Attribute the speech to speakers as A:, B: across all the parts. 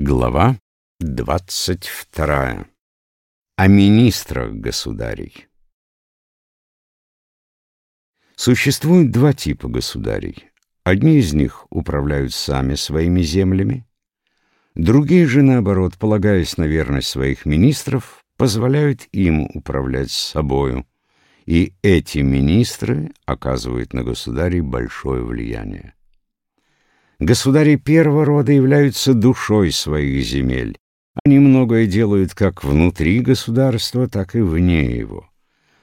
A: Глава двадцать вторая. О министрах государей. Существует два типа государей. Одни из них управляют сами своими землями, другие же, наоборот, полагаясь на верность своих министров, позволяют им управлять собою, и эти министры оказывают на государей большое влияние. Государи первого рода являются душой своих земель. Они многое делают как внутри государства, так и вне его.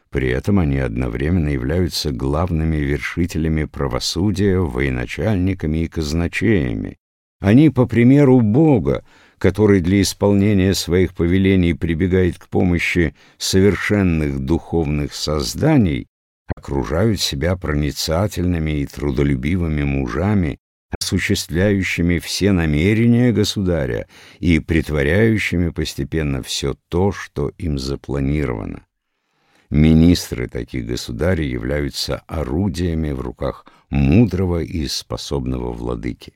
A: При этом они одновременно являются главными вершителями правосудия, военачальниками и казначеями. Они, по примеру Бога, который для исполнения своих повелений прибегает к помощи совершенных духовных созданий, окружают себя проницательными и трудолюбивыми мужами, осуществляющими все намерения государя и притворяющими постепенно все то, что им запланировано. Министры таких государей являются орудиями в руках мудрого и способного владыки.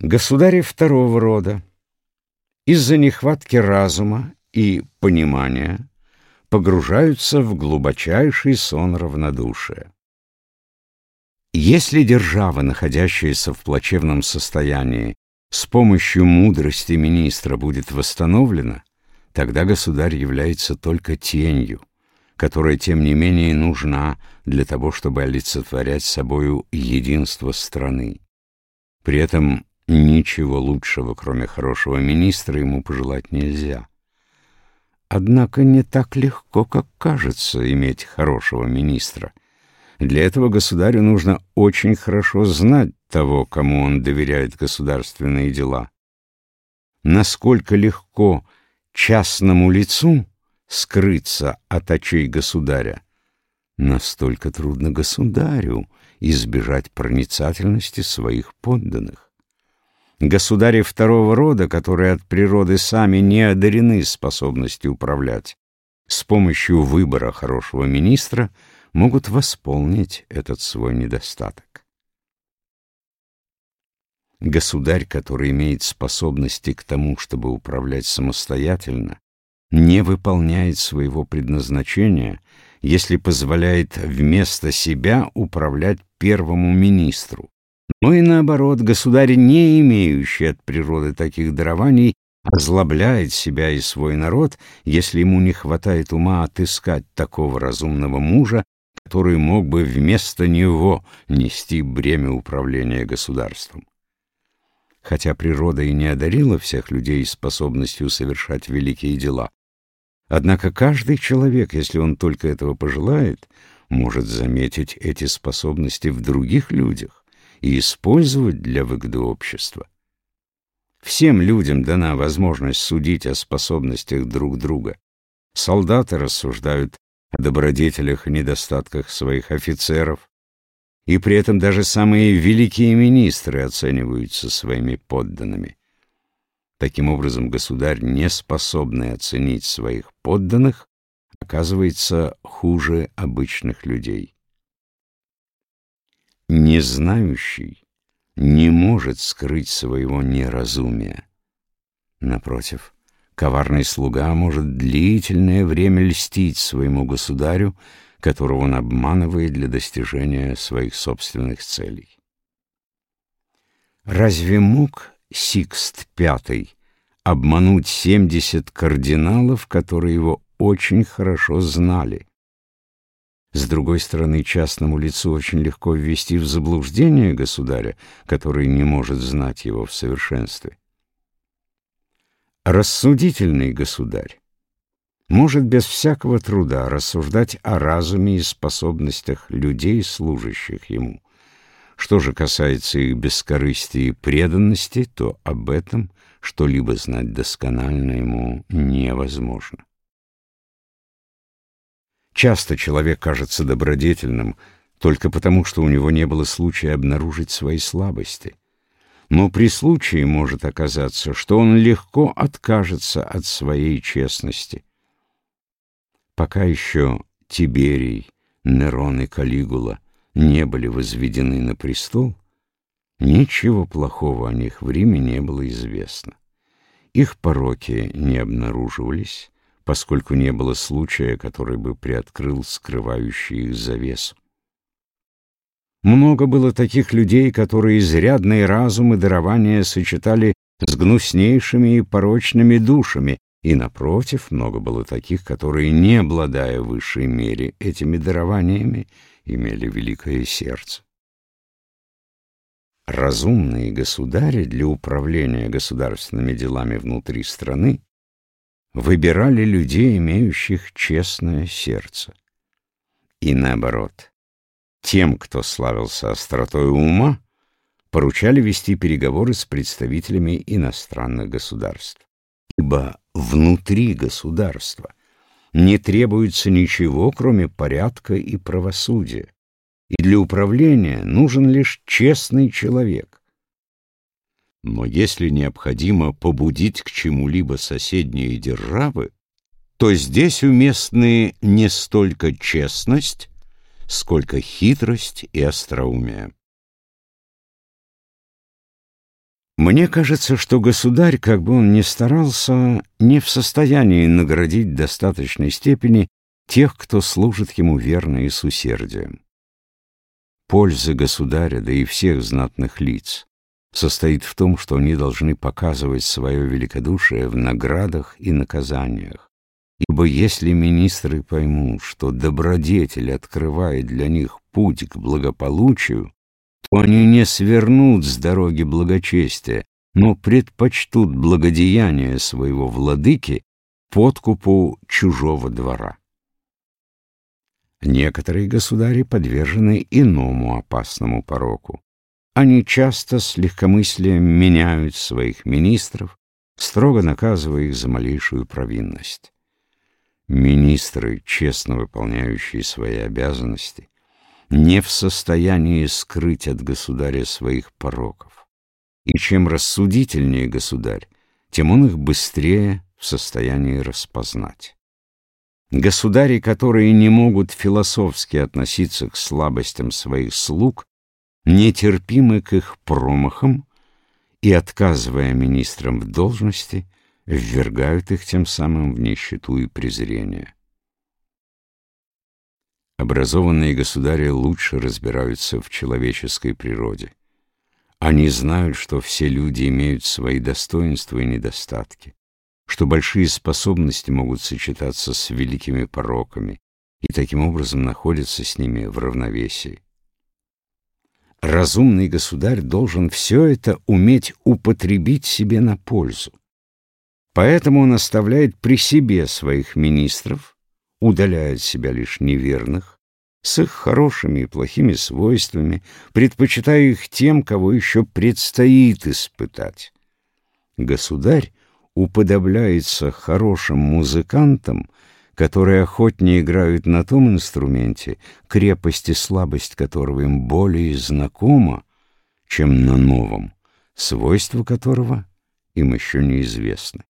A: Государи второго рода из-за нехватки разума и понимания погружаются в глубочайший сон равнодушия. Если держава, находящаяся в плачевном состоянии, с помощью мудрости министра будет восстановлена, тогда государь является только тенью, которая, тем не менее, нужна для того, чтобы олицетворять собою единство страны. При этом ничего лучшего, кроме хорошего министра, ему пожелать нельзя. Однако не так легко, как кажется, иметь хорошего министра — для этого государю нужно очень хорошо знать того, кому он доверяет государственные дела. Насколько легко частному лицу скрыться от очей государя, настолько трудно государю избежать проницательности своих подданных. Государи второго рода, которые от природы сами не одарены способностью управлять, с помощью выбора хорошего министра – могут восполнить этот свой недостаток. Государь, который имеет способности к тому, чтобы управлять самостоятельно, не выполняет своего предназначения, если позволяет вместо себя управлять первому министру. Но и наоборот, государь, не имеющий от природы таких дарований, озлобляет себя и свой народ, если ему не хватает ума отыскать такого разумного мужа, который мог бы вместо него нести бремя управления государством. Хотя природа и не одарила всех людей способностью совершать великие дела, однако каждый человек, если он только этого пожелает, может заметить эти способности в других людях и использовать для выгоды общества. Всем людям дана возможность судить о способностях друг друга. Солдаты рассуждают добродетелях и недостатках своих офицеров, и при этом даже самые великие министры оцениваются своими подданными. Таким образом, государь, не способный оценить своих подданных, оказывается хуже обычных людей. Незнающий не может скрыть своего неразумия. Напротив, Коварный слуга может длительное время льстить своему государю, которого он обманывает для достижения своих собственных целей. Разве мог Сикст V обмануть семьдесят кардиналов, которые его очень хорошо знали? С другой стороны, частному лицу очень легко ввести в заблуждение государя, который не может знать его в совершенстве. Рассудительный государь может без всякого труда рассуждать о разуме и способностях людей, служащих ему. Что же касается их бескорыстия и преданности, то об этом что-либо знать досконально ему невозможно. Часто человек кажется добродетельным только потому, что у него не было случая обнаружить свои слабости — но при случае может оказаться, что он легко откажется от своей честности. Пока еще Тиберий, Нерон и Калигула не были возведены на престол, Ничего плохого о них в Риме не было известно. Их пороки не обнаруживались, поскольку не было случая, который бы приоткрыл скрывающий их завесу. Много было таких людей, которые изрядные разум и сочетали с гнуснейшими и порочными душами, и, напротив, много было таких, которые, не обладая в высшей мере этими дарованиями, имели великое сердце. Разумные государи для управления государственными делами внутри страны выбирали людей, имеющих честное сердце. И наоборот, тем, кто славился остротой ума, поручали вести переговоры с представителями иностранных государств. Ибо внутри государства не требуется ничего, кроме порядка и правосудия и для управления нужен лишь честный человек. Но если необходимо побудить к чему-либо соседние державы, то здесь уместны не столько честность, сколько хитрость и остроумие. Мне кажется, что государь, как бы он ни старался, не в состоянии наградить достаточной степени тех, кто служит ему верно и с усердием польза государя, да и всех знатных лиц, состоит в том, что они должны показывать свое великодушие в наградах и наказаниях. Ибо если министры поймут, что добродетель открывает для них путь к благополучию, то они не свернут с дороги благочестия, но предпочтут благодеяние своего владыки подкупу чужого двора. Некоторые государи подвержены иному опасному пороку. Они часто с легкомыслием меняют своих министров, строго наказывая их за малейшую провинность. Министры, честно выполняющие свои обязанности, не в состоянии скрыть от государя своих пороков. И чем рассудительнее государь, тем он их быстрее в состоянии распознать. Государи, которые не могут философски относиться к слабостям своих слуг, нетерпимы к их промахам и, отказывая министрам в должности, ввергают их тем самым в нищету и презрение. Образованные государи лучше разбираются в человеческой природе. Они знают, что все люди имеют свои достоинства и недостатки что большие способности могут сочетаться с великими пороками и таким образом находятся с ними в равновесии. Разумный государь должен все это уметь употребить себе на пользу. Поэтому он оставляет при себе своих министров, удаляет себя лишь неверных, с их хорошими и плохими свойствами, предпочитая их тем, кого еще предстоит испытать. Государь уподобляется хорошим музыкантам, которые охотнее играют на том инструменте, крепость и слабость которого им более знакома, чем на новом, свойства которого им еще неизвестны.